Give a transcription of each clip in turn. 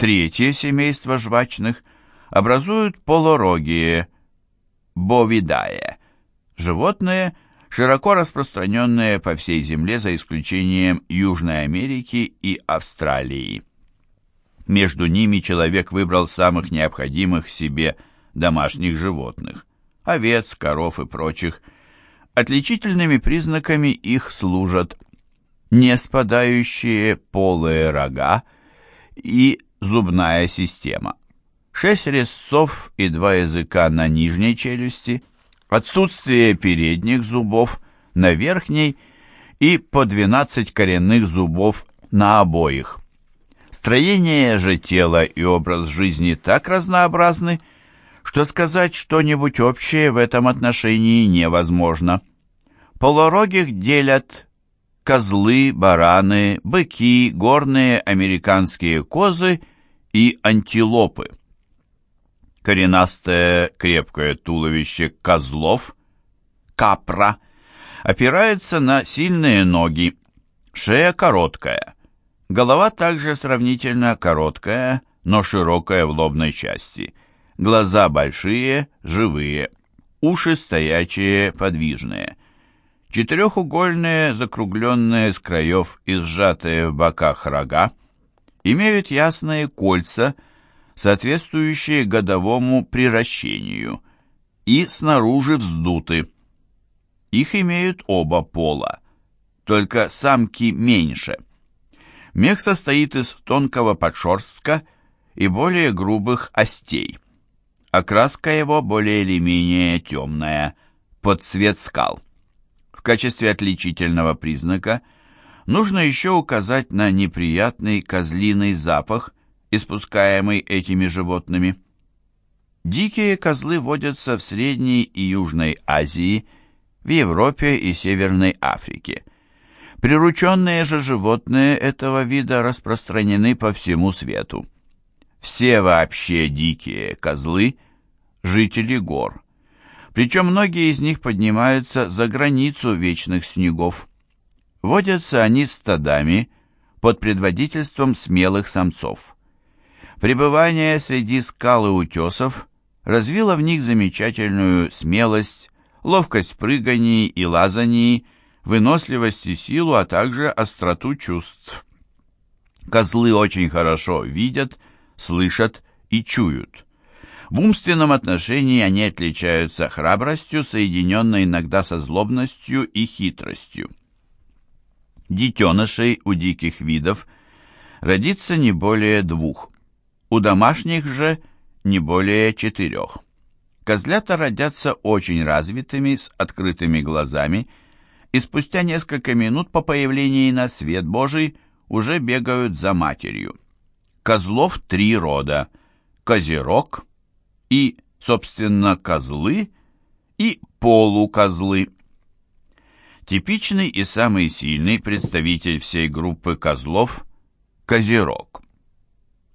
Третье семейство жвачных образуют полорогие, бовидае, животные, широко распространенные по всей Земле за исключением Южной Америки и Австралии. Между ними человек выбрал самых необходимых себе домашних животных – овец, коров и прочих. Отличительными признаками их служат не спадающие полые рога и зубная система. Шесть резцов и два языка на нижней челюсти, отсутствие передних зубов на верхней и по 12 коренных зубов на обоих. Строение же тела и образ жизни так разнообразны, что сказать что-нибудь общее в этом отношении невозможно. Полорогих делят козлы, бараны, быки, горные американские козы и антилопы. Коренастое крепкое туловище козлов, капра, опирается на сильные ноги, шея короткая, голова также сравнительно короткая, но широкая в лобной части, глаза большие, живые, уши стоячие, подвижные. Четырехугольные, закругленные с краев и сжатые в боках рога имеют ясные кольца, соответствующие годовому приращению, и снаружи вздуты. Их имеют оба пола, только самки меньше. Мех состоит из тонкого подшерстка и более грубых остей. Окраска его более или менее темная, под цвет скал. В качестве отличительного признака нужно еще указать на неприятный козлиный запах, испускаемый этими животными. Дикие козлы водятся в Средней и Южной Азии, в Европе и Северной Африке. Прирученные же животные этого вида распространены по всему свету. Все вообще дикие козлы – жители гор – причем многие из них поднимаются за границу вечных снегов. Водятся они стадами под предводительством смелых самцов. Пребывание среди скал и утесов развило в них замечательную смелость, ловкость прыганий и лазаний, выносливость и силу, а также остроту чувств. Козлы очень хорошо видят, слышат и чуют. В умственном отношении они отличаются храбростью, соединенной иногда со злобностью и хитростью. Детенышей у диких видов родится не более двух, у домашних же не более четырех. Козлята родятся очень развитыми, с открытыми глазами, и спустя несколько минут по появлении на свет Божий уже бегают за матерью. Козлов три рода – козерог – и, собственно, козлы и полукозлы. Типичный и самый сильный представитель всей группы козлов – козерог.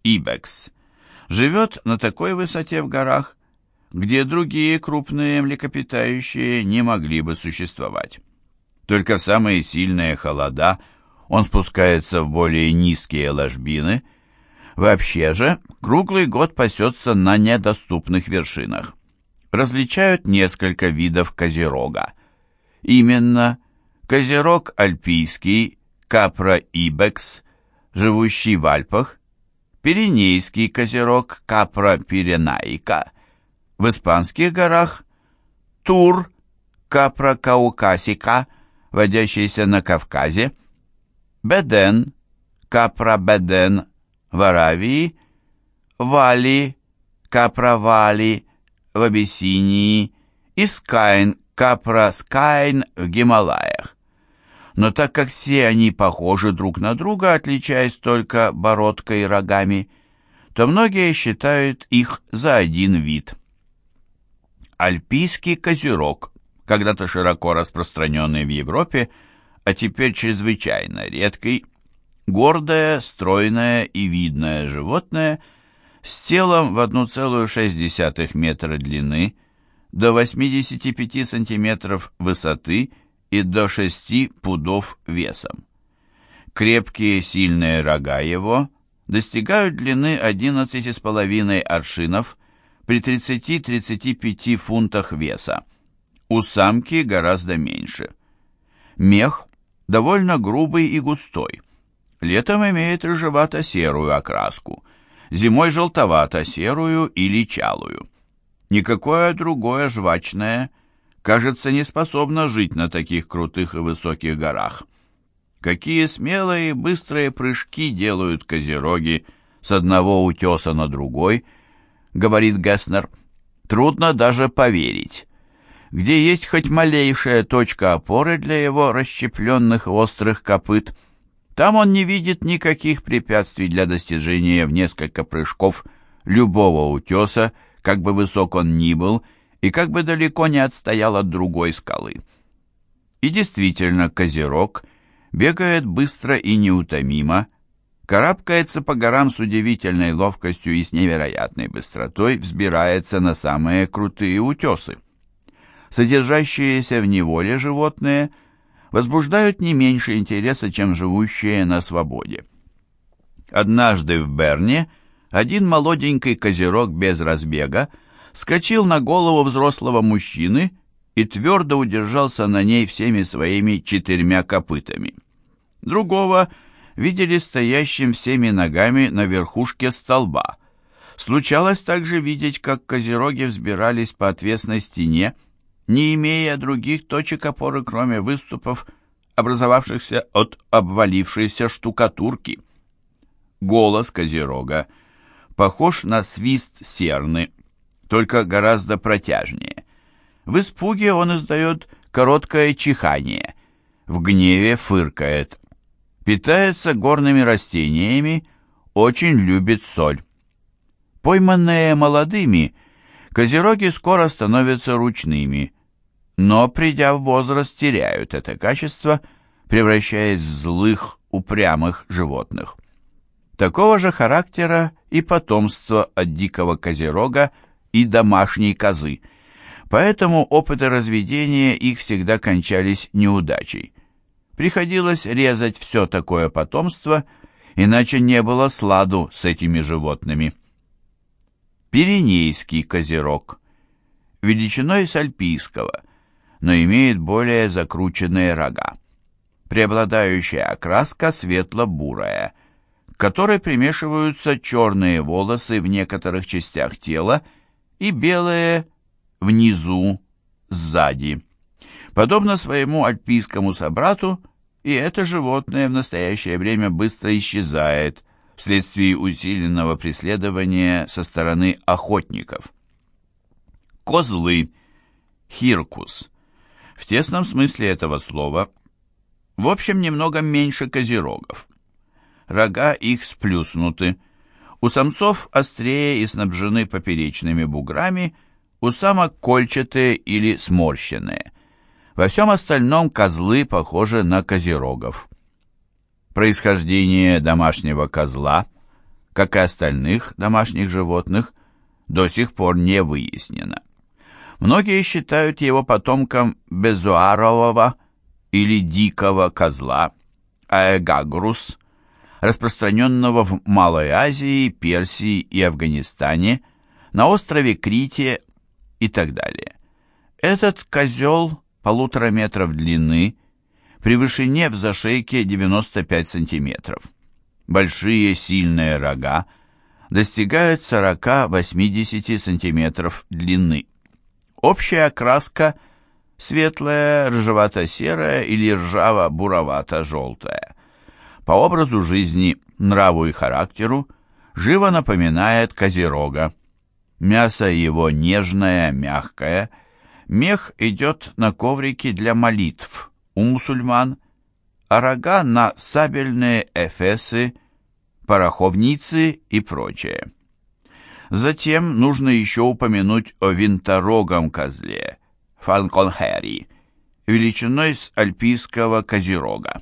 Ибекс живет на такой высоте в горах, где другие крупные млекопитающие не могли бы существовать. Только в самые сильные холода он спускается в более низкие ложбины – Вообще же, круглый год пасется на недоступных вершинах. Различают несколько видов козерога. Именно козерог альпийский, капра ибекс, живущий в Альпах, пиренейский козерог капра пиренайка, в испанских горах тур капра каукасика, водящийся на Кавказе, беден капра беден в Аравии, Вали, Капра-Вали в Абиссинии и Скайн, Капра-Скайн в Гималаях. Но так как все они похожи друг на друга, отличаясь только бородкой и рогами, то многие считают их за один вид. Альпийский козерог, когда-то широко распространенный в Европе, а теперь чрезвычайно редкий, Гордое, стройное и видное животное с телом в 1,6 метра длины, до 85 сантиметров высоты и до 6 пудов весом. Крепкие сильные рога его, достигают длины 11,5 аршинов при 30-35 фунтах веса. У самки гораздо меньше. Мех довольно грубый и густой. Летом имеет рыжевато-серую окраску, зимой желтовато-серую или чалую. Никакое другое жвачное, кажется, не способно жить на таких крутых и высоких горах. Какие смелые и быстрые прыжки делают козероги с одного утеса на другой, говорит Гесснер. Трудно даже поверить. Где есть хоть малейшая точка опоры для его расщепленных острых копыт, там он не видит никаких препятствий для достижения в несколько прыжков любого утеса, как бы высок он ни был, и как бы далеко не отстоял от другой скалы. И действительно, Козерог бегает быстро и неутомимо, карабкается по горам с удивительной ловкостью и с невероятной быстротой, взбирается на самые крутые утесы. Содержащиеся в неволе животные возбуждают не меньше интереса, чем живущие на свободе. Однажды в Берне – один молоденький козерог без разбега скочил на голову взрослого мужчины и твердо удержался на ней всеми своими четырьмя копытами. Другого видели стоящим всеми ногами на верхушке столба. Случалось также видеть, как козероги взбирались по отвесной стене, не имея других точек опоры, кроме выступов, образовавшихся от обвалившейся штукатурки. Голос козерога — похож на свист серны, только гораздо протяжнее. В испуге он издает короткое чихание, в гневе фыркает. Питается горными растениями, очень любит соль. Пойманные молодыми, козероги скоро становятся ручными, но, придя в возраст, теряют это качество, превращаясь в злых, упрямых животных. Такого же характера и потомство от дикого козерога и домашней козы. Поэтому опыты разведения их всегда кончались неудачей. Приходилось резать все такое потомство, иначе не было сладу с этими животными. Пиренейский козерог. Величиной с альпийского, но имеет более закрученные рога. Преобладающая окраска светло-бурая – к которой примешиваются черные волосы в некоторых частях тела и белые внизу, сзади. Подобно своему альпийскому собрату, и это животное в настоящее время быстро исчезает вследствие усиленного преследования со стороны охотников. Козлы, хиркус, в тесном смысле этого слова, в общем, немного меньше козерогов рога их сплюснуты. У самцов острее и снабжены поперечными буграми, у самок кольчатые или сморщенные. Во всем остальном козлы похожи на козерогов. Происхождение домашнего козла, как и остальных домашних животных, до сих пор не выяснено. Многие считают его потомком безуарового или дикого козла, аэгагрус, распространенного в Малой Азии, Персии и Афганистане, на острове Крите и так далее. Этот козел полутора метров длины, при вышине в зашейке 95 сантиметров. Большие сильные рога достигают 40-80 сантиметров длины. Общая окраска светлая, ржевато-серая или ржаво-буровато-желтая по образу жизни, нраву и характеру живо напоминает козерога. Мясо его нежное, мягкое, мех идет на коврике для молитв у мусульман, а рога на сабельные эфесы, пороховницы и прочее. Затем нужно еще упомянуть о винторогом козле, фалконхери, величиной с альпийского козерога.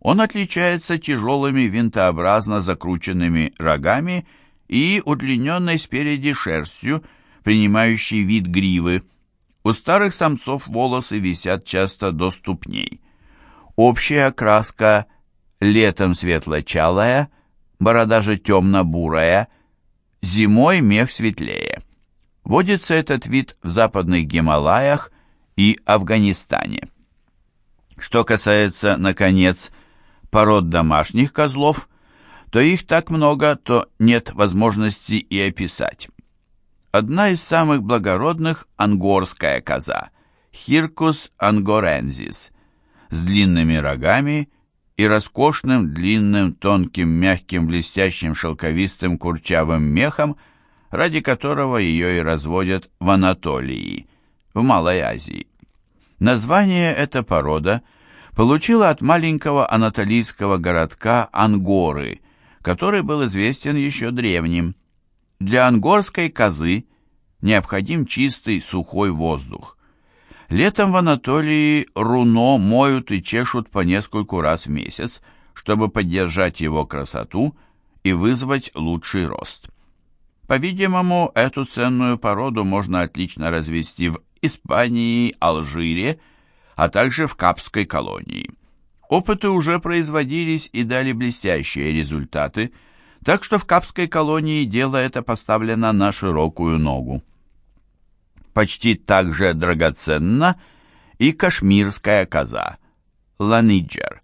Он отличается тяжелыми винтообразно закрученными рогами и удлиненной спереди шерстью, принимающей вид гривы. У старых самцов волосы висят часто до ступней. Общая окраска летом светло-чалая, борода же темно-бурая, зимой мех светлее. Водится этот вид в западных Гималаях и Афганистане. Что касается, наконец, пород домашних козлов, то их так много, то нет возможности и описать. Одна из самых благородных – ангорская коза, Хиркус ангорензис, с длинными рогами и роскошным, длинным, тонким, мягким, блестящим, шелковистым, курчавым мехом, ради которого ее и разводят в Анатолии, в Малой Азии. Название эта порода получила от маленького анатолийского городка Ангоры, который был известен еще древним. Для ангорской козы необходим чистый сухой воздух. Летом в Анатолии руно моют и чешут по нескольку раз в месяц, чтобы поддержать его красоту и вызвать лучший рост. По-видимому, эту ценную породу можно отлично развести в Испании, Алжире, а также в Капской колонии. Опыты уже производились и дали блестящие результаты, так что в Капской колонии дело это поставлено на широкую ногу. Почти так же драгоценна и кашмирская коза, ланиджер.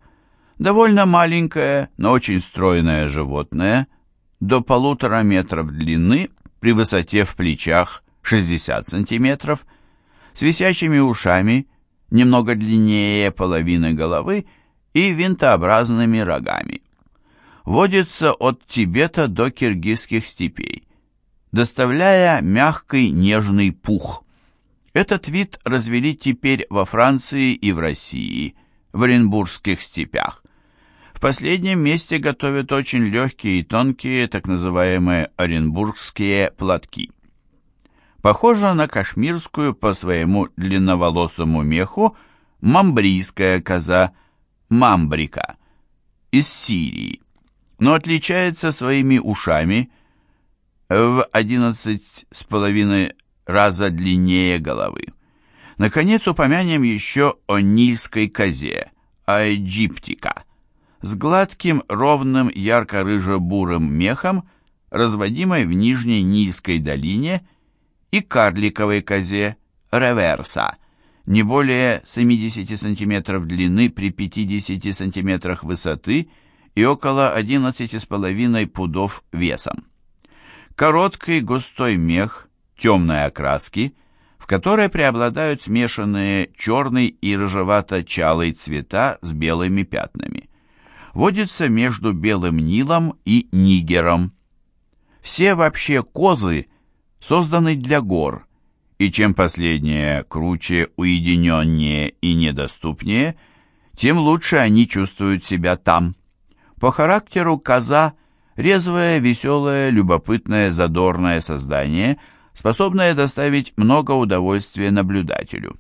Довольно маленькое, но очень стройное животное, до полутора метров длины при высоте в плечах 60 сантиметров, с висящими ушами, немного длиннее половины головы и винтообразными рогами. Водится от Тибета до киргизских степей, доставляя мягкий нежный пух. Этот вид развели теперь во Франции и в России, в Оренбургских степях. В последнем месте готовят очень легкие и тонкие, так называемые оренбургские платки похожа на кашмирскую по своему длинноволосому меху мамбрийская коза мамбрика из Сирии, но отличается своими ушами в 11,5 раза длиннее головы. Наконец упомянем еще о нильской козе, аэджиптика, с гладким, ровным, ярко-рыжо-бурым мехом, разводимой в Нижней Нильской долине и карликовой козе реверса, не более 70 см длины при 50 см высоты и около 11,5 пудов весом. Короткий густой мех темной окраски, в которой преобладают смешанные черный и рыжевато-чалый цвета с белыми пятнами. Водится между Белым Нилом и Нигером. Все вообще козы созданы для гор, и чем последнее круче, уединеннее и недоступнее, тем лучше они чувствуют себя там. По характеру коза – резвое, веселое, любопытное, задорное создание, способное доставить много удовольствия наблюдателю.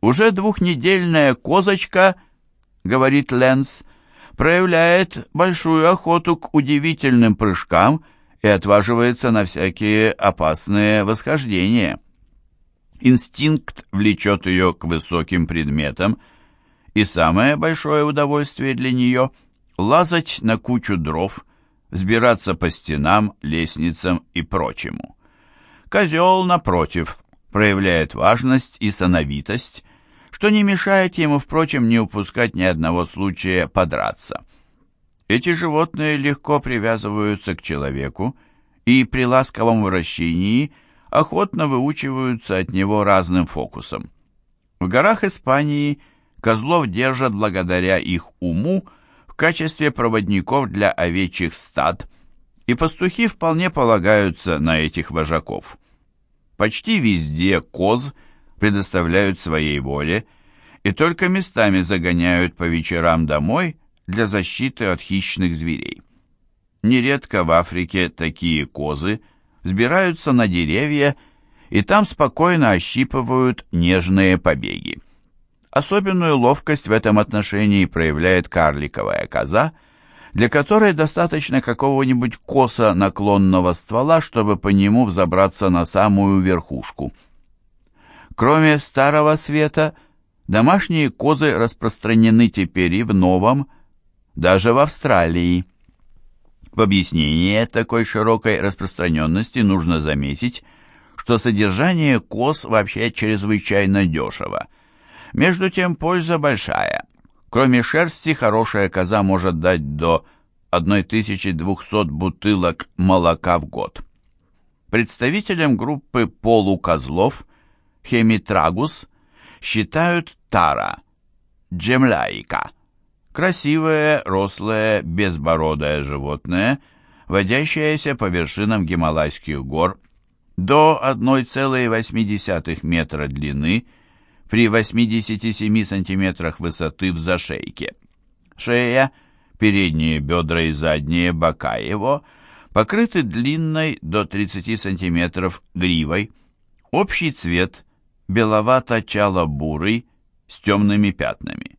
«Уже двухнедельная козочка, — говорит Ленс, — проявляет большую охоту к удивительным прыжкам — и отваживается на всякие опасные восхождения. Инстинкт влечет ее к высоким предметам, и самое большое удовольствие для нее – лазать на кучу дров, взбираться по стенам, лестницам и прочему. Козел, напротив, проявляет важность и сановитость, что не мешает ему, впрочем, не упускать ни одного случая подраться. Эти животные легко привязываются к человеку и при ласковом вращении охотно выучиваются от него разным фокусам. В горах Испании козлов держат благодаря их уму в качестве проводников для овечьих стад, и пастухи вполне полагаются на этих вожаков. Почти везде коз предоставляют своей воле и только местами загоняют по вечерам домой – для защиты от хищных зверей. Нередко в Африке такие козы взбираются на деревья и там спокойно ощипывают нежные побеги. Особенную ловкость в этом отношении проявляет карликовая коза, для которой достаточно какого-нибудь косо наклонного ствола, чтобы по нему взобраться на самую верхушку. Кроме Старого Света, домашние козы распространены теперь и в Новом, даже в Австралии. В объяснение такой широкой распространенности нужно заметить, что содержание коз вообще чрезвычайно дешево. Между тем польза большая. Кроме шерсти, хорошая коза может дать до 1200 бутылок молока в год. Представителем группы полукозлов Хемитрагус считают тара, джемляйка, красивое, рослое, безбородое животное, водящееся по вершинам Гималайских гор до 1,8 метра длины при 87 сантиметрах высоты в зашейке. Шея, передние бедра и задние бока его покрыты длинной до 30 сантиметров гривой. Общий цвет беловато-чало-бурый с темными пятнами.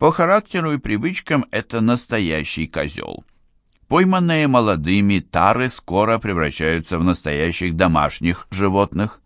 По характеру и привычкам это настоящий козел. Пойманные молодыми тары скоро превращаются в настоящих домашних животных.